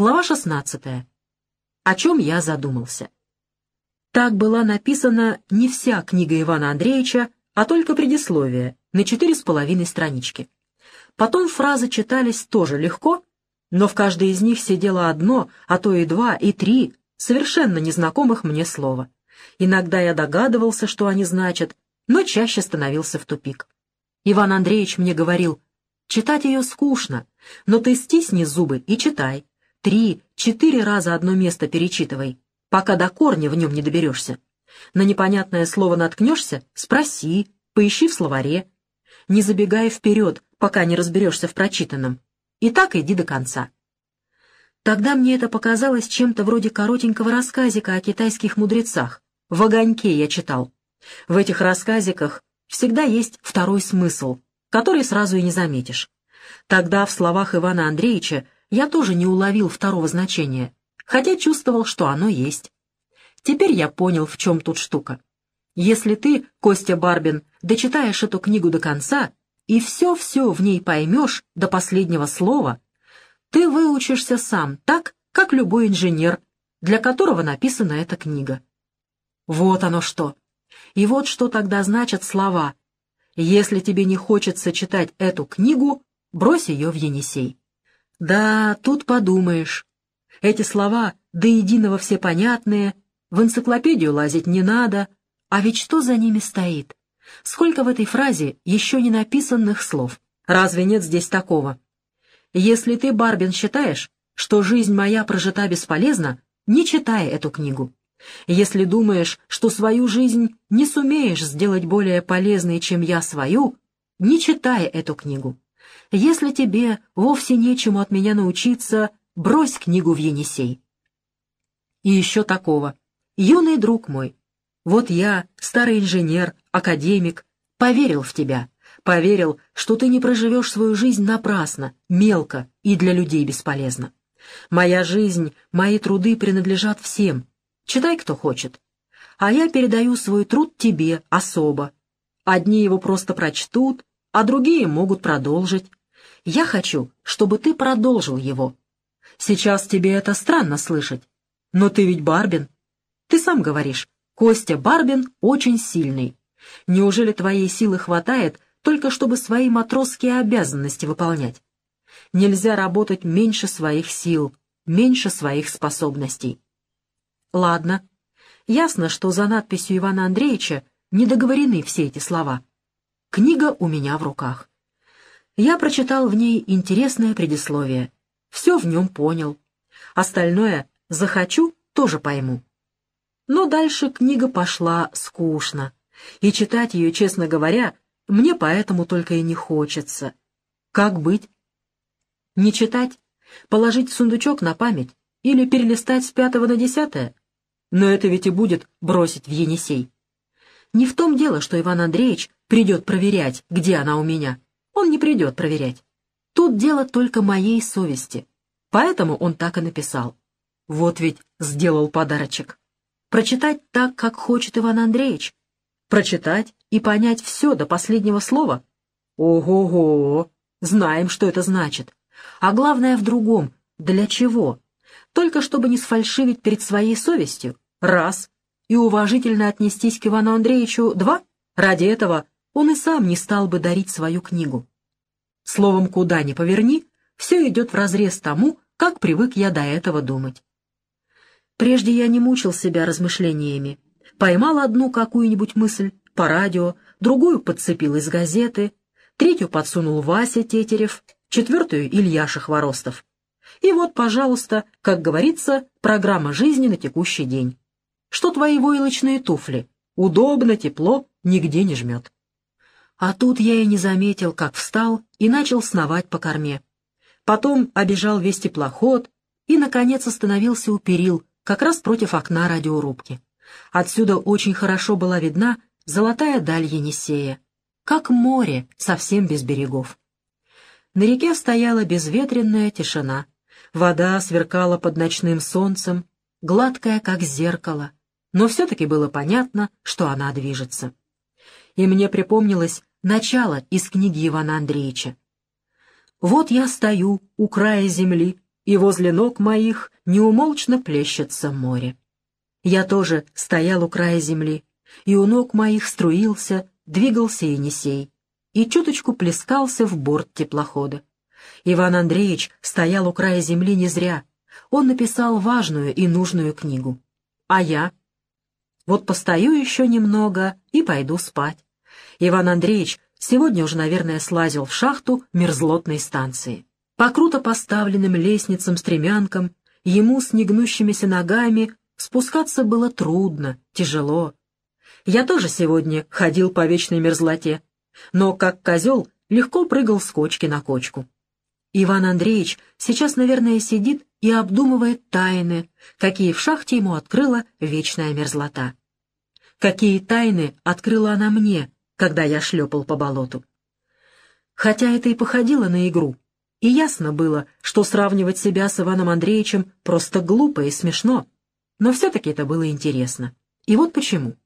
Глава 16. О чем я задумался. Так была написана не вся книга Ивана Андреевича, а только предисловие, на четыре с половиной странички. Потом фразы читались тоже легко, но в каждой из них сидело одно, а то и два, и три, совершенно незнакомых мне слова. Иногда я догадывался, что они значат, но чаще становился в тупик. Иван Андреевич мне говорил, читать ее скучно, но ты стисни зубы и читай. Три, четыре раза одно место перечитывай, пока до корня в нем не доберешься. На непонятное слово наткнешься — спроси, поищи в словаре. Не забегай вперед, пока не разберешься в прочитанном. И так иди до конца. Тогда мне это показалось чем-то вроде коротенького рассказика о китайских мудрецах. В огоньке я читал. В этих рассказиках всегда есть второй смысл, который сразу и не заметишь. Тогда в словах Ивана Андреевича я тоже не уловил второго значения, хотя чувствовал, что оно есть. Теперь я понял, в чем тут штука. Если ты, Костя Барбин, дочитаешь эту книгу до конца и все-все в ней поймешь до последнего слова, ты выучишься сам так, как любой инженер, для которого написана эта книга. Вот оно что. И вот что тогда значат слова. Если тебе не хочется читать эту книгу, брось ее в Енисей. Да, тут подумаешь. Эти слова до единого все понятные, в энциклопедию лазить не надо, а ведь что за ними стоит? Сколько в этой фразе еще не написанных слов? Разве нет здесь такого? Если ты, Барбин, считаешь, что жизнь моя прожита бесполезно, не читай эту книгу. Если думаешь, что свою жизнь не сумеешь сделать более полезной, чем я свою, не читай эту книгу. Если тебе вовсе нечему от меня научиться, брось книгу в Енисей. И еще такого. Юный друг мой, вот я, старый инженер, академик, поверил в тебя, поверил, что ты не проживешь свою жизнь напрасно, мелко и для людей бесполезно. Моя жизнь, мои труды принадлежат всем. Читай, кто хочет. А я передаю свой труд тебе особо. Одни его просто прочтут, а другие могут продолжить. Я хочу, чтобы ты продолжил его. Сейчас тебе это странно слышать, но ты ведь Барбин. Ты сам говоришь, Костя Барбин очень сильный. Неужели твоей силы хватает только чтобы свои матросские обязанности выполнять? Нельзя работать меньше своих сил, меньше своих способностей. Ладно. Ясно, что за надписью Ивана Андреевича не договорены все эти слова. Книга у меня в руках. Я прочитал в ней интересное предисловие. Все в нем понял. Остальное «захочу» тоже пойму. Но дальше книга пошла скучно, и читать ее, честно говоря, мне поэтому только и не хочется. Как быть? Не читать? Положить сундучок на память? Или перелистать с пятого на десятое? Но это ведь и будет бросить в Енисей. Не в том дело, что Иван Андреевич придет проверять, где она у меня. Он не придет проверять. Тут дело только моей совести. Поэтому он так и написал. Вот ведь сделал подарочек. Прочитать так, как хочет Иван Андреевич? Прочитать и понять все до последнего слова? Ого-го! Знаем, что это значит. А главное в другом. Для чего? Только чтобы не сфальшивить перед своей совестью? Раз. И уважительно отнестись к Ивану Андреевичу? Два. Ради этого он и сам не стал бы дарить свою книгу. Словом, куда ни поверни, все идет вразрез тому, как привык я до этого думать. Прежде я не мучил себя размышлениями. Поймал одну какую-нибудь мысль по радио, другую подцепил из газеты, третью подсунул Вася Тетерев, четвертую Ильяша Хворостов. И вот, пожалуйста, как говорится, программа жизни на текущий день. Что твои войлочные туфли? Удобно, тепло, нигде не жмет. А тут я и не заметил, как встал и начал сновать по корме. Потом обежал весь теплоход и, наконец, остановился у перил, как раз против окна радиорубки. Отсюда очень хорошо была видна золотая даль Енисея, как море, совсем без берегов. На реке стояла безветренная тишина. Вода сверкала под ночным солнцем, гладкая, как зеркало, но все-таки было понятно, что она движется. И мне припомнилось начало из книги Ивана Андреевича. «Вот я стою у края земли, и возле ног моих неумолчно плещется море. Я тоже стоял у края земли, и у ног моих струился, двигался Енисей, и чуточку плескался в борт теплохода. Иван Андреевич стоял у края земли не зря. Он написал важную и нужную книгу. А я? Вот постою еще немного и пойду спать. Иван Андреевич сегодня уже, наверное, слазил в шахту мерзлотной станции. По круто поставленным лестницам-стремянкам ему с негнущимися ногами спускаться было трудно, тяжело. Я тоже сегодня ходил по вечной мерзлоте, но, как козел, легко прыгал с кочки на кочку. Иван Андреевич сейчас, наверное, сидит и обдумывает тайны, какие в шахте ему открыла вечная мерзлота. Какие тайны открыла она мне, когда я шлепал по болоту. Хотя это и походило на игру, и ясно было, что сравнивать себя с Иваном Андреевичем просто глупо и смешно, но все-таки это было интересно. И вот почему.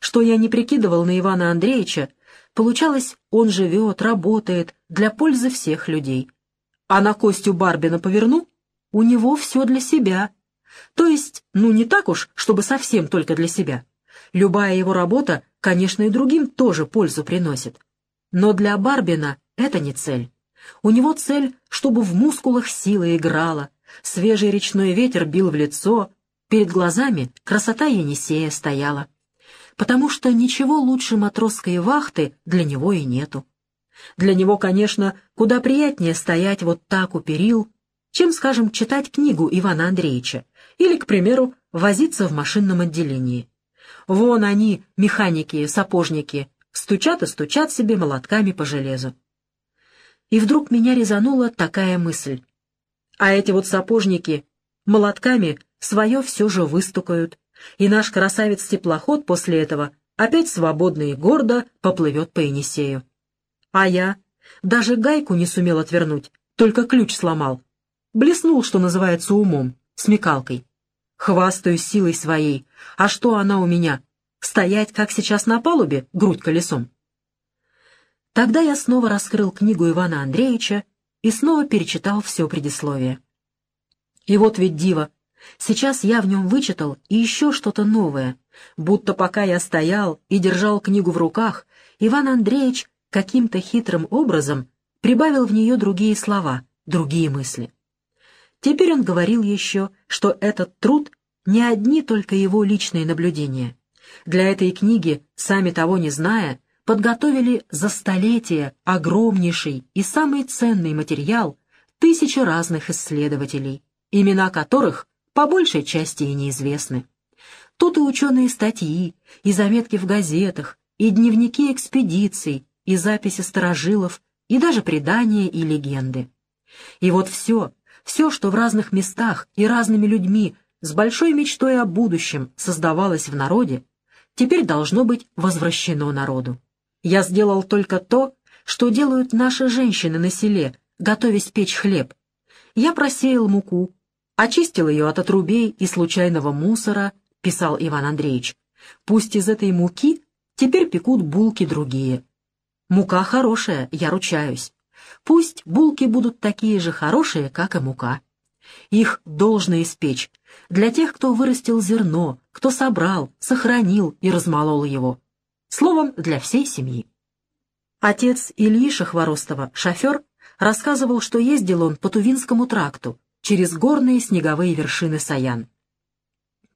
Что я не прикидывал на Ивана Андреевича, получалось, он живет, работает для пользы всех людей. А на Костю Барбина поверну, у него все для себя. То есть, ну не так уж, чтобы совсем только для себя. Любая его работа, конечно, и другим тоже пользу приносит. Но для Барбина это не цель. У него цель, чтобы в мускулах сила играла, свежий речной ветер бил в лицо, перед глазами красота Енисея стояла. Потому что ничего лучше матросской вахты для него и нету. Для него, конечно, куда приятнее стоять вот так у перил, чем, скажем, читать книгу Ивана Андреевича или, к примеру, возиться в машинном отделении. Вон они, механики, сапожники, стучат и стучат себе молотками по железу. И вдруг меня резанула такая мысль. А эти вот сапожники молотками свое все же выстукают, и наш красавец-теплоход после этого опять свободно и гордо поплывет по Енисею. А я даже гайку не сумел отвернуть, только ключ сломал. Блеснул, что называется, умом, смекалкой. Хвастаюсь силой своей. А что она у меня? Стоять, как сейчас на палубе, грудь колесом? Тогда я снова раскрыл книгу Ивана Андреевича и снова перечитал все предисловие. И вот ведь диво. Сейчас я в нем вычитал и еще что-то новое, будто пока я стоял и держал книгу в руках, Иван Андреевич каким-то хитрым образом прибавил в нее другие слова, другие мысли. Теперь он говорил еще, что этот труд не одни только его личные наблюдения. Для этой книги, сами того не зная, подготовили за столетия огромнейший и самый ценный материал тысячи разных исследователей, имена которых по большей части и неизвестны. Тут и ученые статьи, и заметки в газетах, и дневники экспедиций, и записи старожилов, и даже предания и легенды. И вот все, все, что в разных местах и разными людьми с большой мечтой о будущем создавалось в народе, теперь должно быть возвращено народу. Я сделал только то, что делают наши женщины на селе, готовясь печь хлеб. Я просеял муку, очистил ее от отрубей и случайного мусора, писал Иван Андреевич. Пусть из этой муки теперь пекут булки другие, Мука хорошая, я ручаюсь. Пусть булки будут такие же хорошие, как и мука. Их должно испечь для тех, кто вырастил зерно, кто собрал, сохранил и размолол его. Словом, для всей семьи. Отец Ильиша Хворостова, шофер, рассказывал, что ездил он по Тувинскому тракту через горные снеговые вершины Саян.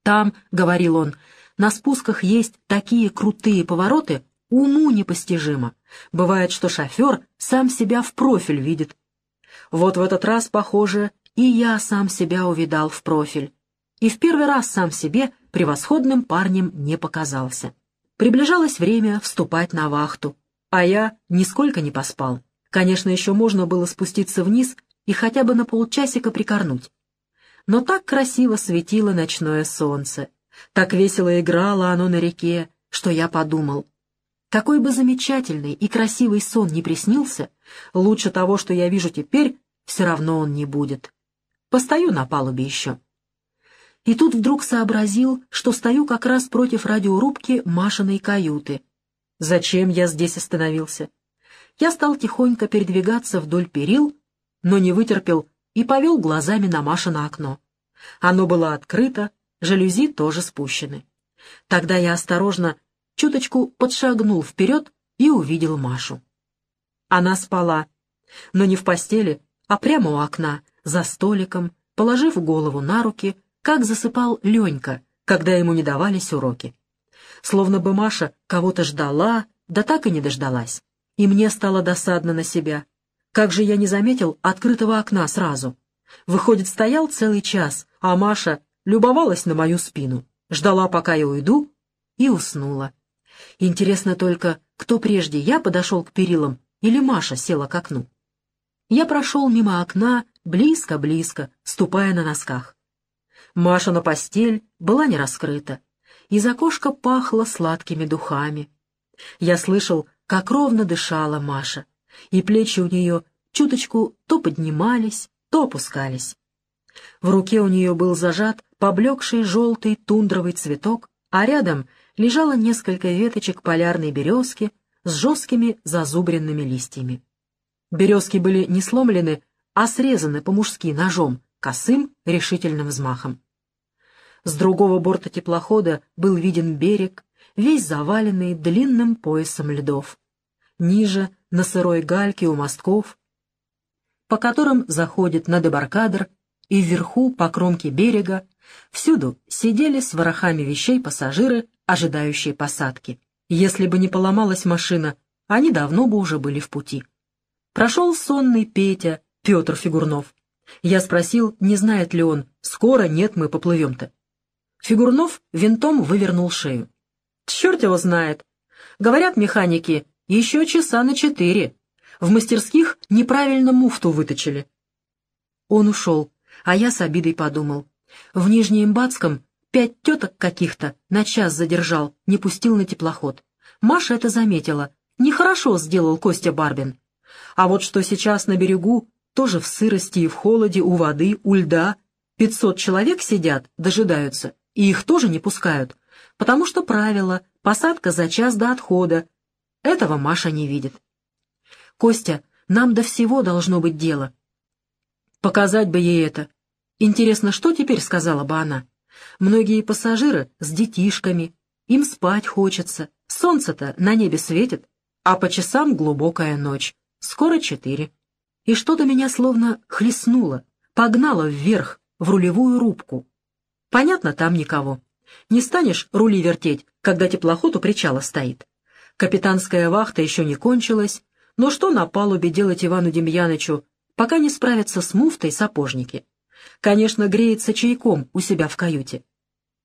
Там, — говорил он, — на спусках есть такие крутые повороты, уму непостижимо. Бывает, что шофер сам себя в профиль видит. Вот в этот раз, похоже, и я сам себя увидал в профиль. И в первый раз сам себе превосходным парнем не показался. Приближалось время вступать на вахту, а я нисколько не поспал. Конечно, еще можно было спуститься вниз и хотя бы на полчасика прикорнуть. Но так красиво светило ночное солнце, так весело играло оно на реке, что я подумал, какой бы замечательный и красивый сон ни приснился, лучше того, что я вижу теперь, все равно он не будет. Постою на палубе еще. И тут вдруг сообразил, что стою как раз против радиорубки Машиной каюты. Зачем я здесь остановился? Я стал тихонько передвигаться вдоль перил, но не вытерпел и повел глазами на Маша на окно. Оно было открыто, жалюзи тоже спущены. Тогда я осторожно, чуточку подшагнул вперед и увидел Машу. Она спала, но не в постели, а прямо у окна, за столиком, положив голову на руки, как засыпал Ленька, когда ему не давались уроки. Словно бы Маша кого-то ждала, да так и не дождалась. И мне стало досадно на себя. Как же я не заметил открытого окна сразу? Выходит, стоял целый час, а Маша любовалась на мою спину, ждала, пока я уйду, и уснула. Интересно только, кто прежде, я подошел к перилам или Маша села к окну? Я прошел мимо окна, близко-близко, ступая на носках. Маша на постель была не раскрыта. Из окошка пахло сладкими духами. Я слышал, как ровно дышала Маша, и плечи у нее чуточку то поднимались, то опускались. В руке у нее был зажат поблекший желтый тундровый цветок, а рядом лежало несколько веточек полярной березки с жесткими зазубренными листьями. Березки были не сломлены, а срезаны по-мужски ножом, косым решительным взмахом. С другого борта теплохода был виден берег, весь заваленный длинным поясом льдов. Ниже, на сырой гальке у мостков, по которым заходит на дебаркадер, и вверху, по кромке берега, всюду сидели с ворохами вещей пассажиры, ожидающие посадки. Если бы не поломалась машина, они давно бы уже были в пути. Прошел сонный Петя, Петр Фигурнов. Я спросил, не знает ли он, скоро нет, мы поплывем-то. Фигурнов винтом вывернул шею. Черт его знает. Говорят механики, еще часа на четыре. В мастерских неправильно муфту выточили. Он ушел, а я с обидой подумал. В Нижнеимбатском пять теток каких-то на час задержал, не пустил на теплоход. Маша это заметила. Нехорошо сделал Костя Барбин. А вот что сейчас на берегу, тоже в сырости и в холоде, у воды, у льда, пятьсот человек сидят, дожидаются, и их тоже не пускают, потому что правило — посадка за час до отхода. Этого Маша не видит. «Костя, нам до всего должно быть дело». Показать бы ей это. Интересно, что теперь сказала бы она? Многие пассажиры с детишками, им спать хочется, солнце-то на небе светит, а по часам глубокая ночь, скоро четыре. И что-то меня словно хлестнуло, погнало вверх, в рулевую рубку. Понятно, там никого. Не станешь рули вертеть, когда теплоход у причала стоит. Капитанская вахта еще не кончилась, но что на палубе делать Ивану Демьянычу, пока не справятся с муфтой сапожники? Конечно, греется чайком у себя в каюте.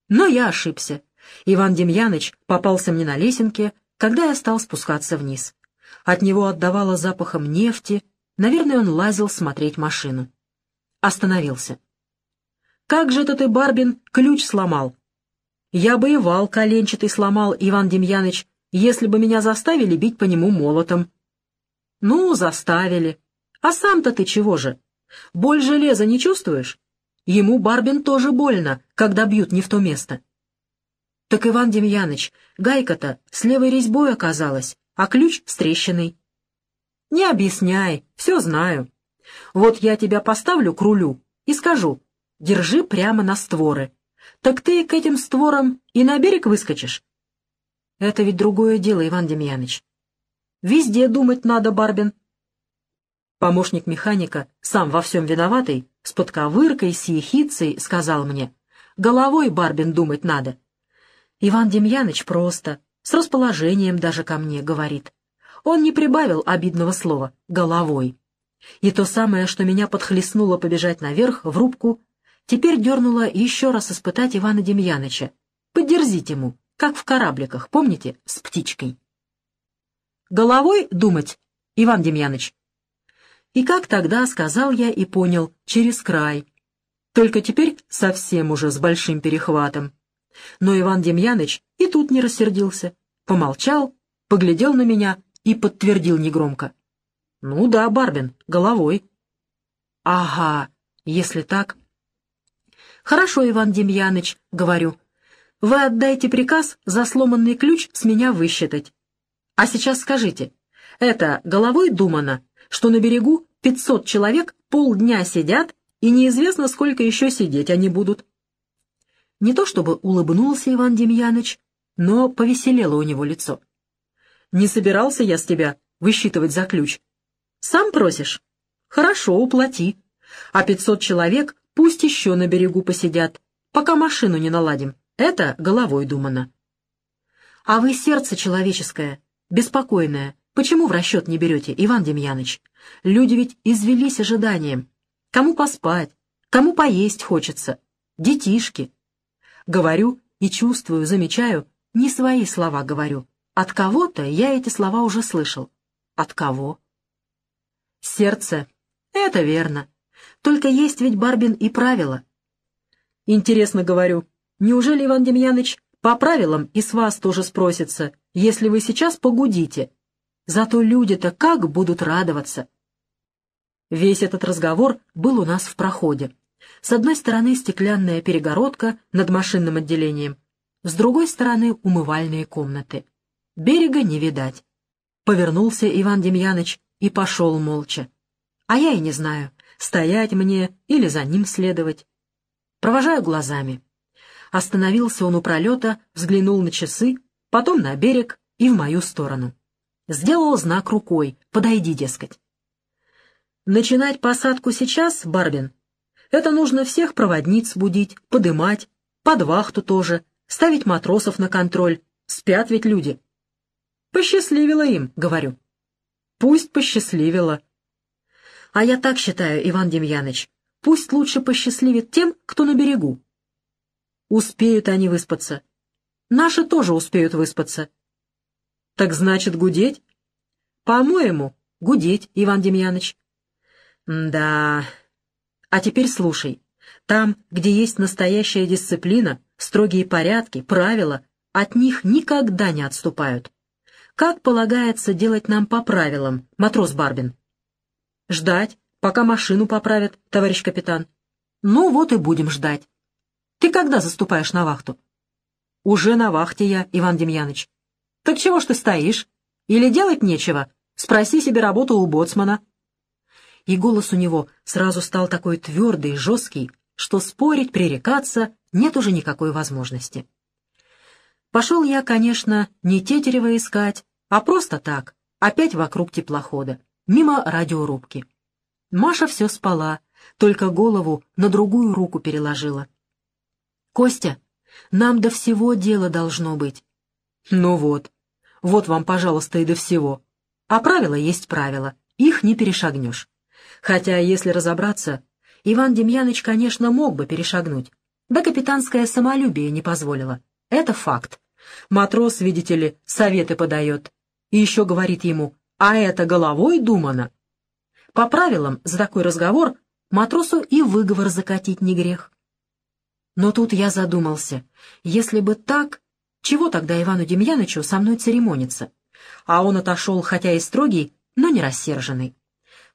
Но я ошибся. Иван Демьяныч попался мне на лесенке, когда я стал спускаться вниз. От него отдавало запахом нефти, наверное, он лазил смотреть машину. Остановился. «Как же это ты, Барбин, ключ сломал?» «Я бы и вал коленчатый сломал, Иван Демьяныч, если бы меня заставили бить по нему молотом». «Ну, заставили. А сам-то ты чего же? Боль железа не чувствуешь? Ему, Барбин, тоже больно, когда бьют не в то место». «Так, Иван Демьяныч, гайка-то с левой резьбой оказалась, а ключ с трещиной». «Не объясняй, все знаю. Вот я тебя поставлю к рулю и скажу, держи прямо на створы. Так ты к этим створам и на берег выскочишь». «Это ведь другое дело, Иван Демьяныч. Везде думать надо, Барбин». Помощник механика, сам во всем виноватый, с подковыркой, с ехицей, сказал мне, «Головой, Барбин, думать надо». Иван Демьяныч просто, с расположением даже ко мне, говорит. Он не прибавил обидного слова «головой». И то самое, что меня подхлестнуло побежать наверх, в рубку, теперь дернуло еще раз испытать Ивана Демьяныча. Поддерзить ему, как в корабликах, помните, с птичкой. «Головой думать, Иван Демьяныч?» И как тогда, сказал я и понял, через край. Только теперь совсем уже с большим перехватом. Но Иван Демьяныч и тут не рассердился. Помолчал, поглядел на меня и подтвердил негромко. «Ну да, Барбин, головой». «Ага, если так...» «Хорошо, Иван Демьяныч», — говорю. «Вы отдайте приказ за сломанный ключ с меня высчитать. А сейчас скажите, это головой думано, что на берегу пятьсот человек полдня сидят и неизвестно, сколько еще сидеть они будут. Не то чтобы улыбнулся Иван Демьяныч, но повеселело у него лицо. «Не собирался я с тебя высчитывать за ключ. Сам просишь? Хорошо, уплати. А пятьсот человек пусть еще на берегу посидят, пока машину не наладим. Это головой думано». «А вы сердце человеческое, беспокойное, почему в расчет не берете, Иван Демьяныч? Люди ведь извелись ожиданием. Кому поспать, кому поесть хочется, детишки». Говорю и чувствую, замечаю, не свои слова говорю. От кого-то я эти слова уже слышал. От кого? Сердце. Это верно. Только есть ведь, Барбин, и правила. Интересно говорю, неужели, Иван Демьяныч, по правилам и с вас тоже спросится, если вы сейчас погудите? Зато люди-то как будут радоваться. Весь этот разговор был у нас в проходе. С одной стороны стеклянная перегородка над машинным отделением, с другой стороны умывальные комнаты. Берега не видать. Повернулся Иван Демьяныч и пошел молча. А я и не знаю, стоять мне или за ним следовать. Провожаю глазами. Остановился он у пролета, взглянул на часы, потом на берег и в мою сторону. Сделал знак рукой «Подойди, дескать». Начинать посадку сейчас, Барбин, это нужно всех проводниц будить, подымать, под вахту тоже, ставить матросов на контроль. Спят ведь люди. Посчастливило им, говорю. Пусть посчастливило. А я так считаю, Иван Демьяныч, пусть лучше посчастливит тем, кто на берегу. Успеют они выспаться. Наши тоже успеют выспаться. Так значит, гудеть? По-моему, гудеть, Иван Демьяныч. Да, а теперь слушай. Там, где есть настоящая дисциплина, строгие порядки, правила, от них никогда не отступают. Как полагается делать нам по правилам, матрос Барбин? Ждать, пока машину поправят, товарищ капитан. Ну вот и будем ждать. Ты когда заступаешь на вахту? Уже на вахте я, Иван Демьяныч. Так чего ж ты стоишь? Или делать нечего? Спроси себе работу у боцмана и голос у него сразу стал такой твердый жесткий, что спорить, пререкаться нет уже никакой возможности. Пошел я, конечно, не Тетерева искать, а просто так, опять вокруг теплохода, мимо радиорубки. Маша все спала, только голову на другую руку переложила. «Костя, нам до всего дело должно быть». «Ну вот, вот вам, пожалуйста, и до всего. А правила есть правила, их не перешагнешь. Хотя, если разобраться, Иван Демьяныч, конечно, мог бы перешагнуть. Да капитанское самолюбие не позволило. Это факт. Матрос, видите ли, советы подает. И еще говорит ему, а это головой думано. По правилам, за такой разговор матросу и выговор закатить не грех. Но тут я задумался, если бы так, чего тогда Ивану Демьянычу со мной церемониться? А он отошел, хотя и строгий, но не рассерженный.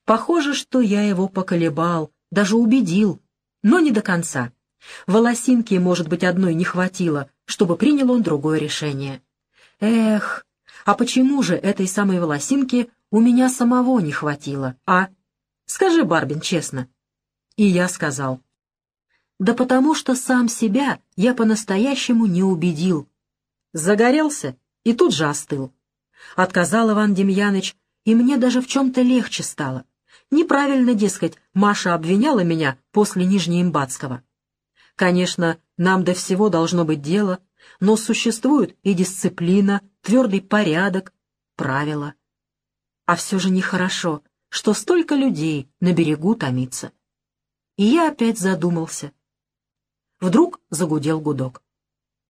Похоже, что я его поколебал, даже убедил, но не до конца. Волосинки, может быть, одной не хватило, чтобы принял он другое решение. Эх, а почему же этой самой волосинки у меня самого не хватило, а? Скажи, Барбин, честно. И я сказал. Да потому что сам себя я по-настоящему не убедил. Загорелся и тут же остыл. Отказал Иван Демьяныч, и мне даже в чем-то легче стало. Неправильно, дескать, Маша обвиняла меня после Нижнеимбатского. Конечно, нам до всего должно быть дело, но существует и дисциплина, твердый порядок, правила. А все же нехорошо, что столько людей на берегу томится. И я опять задумался. Вдруг загудел гудок.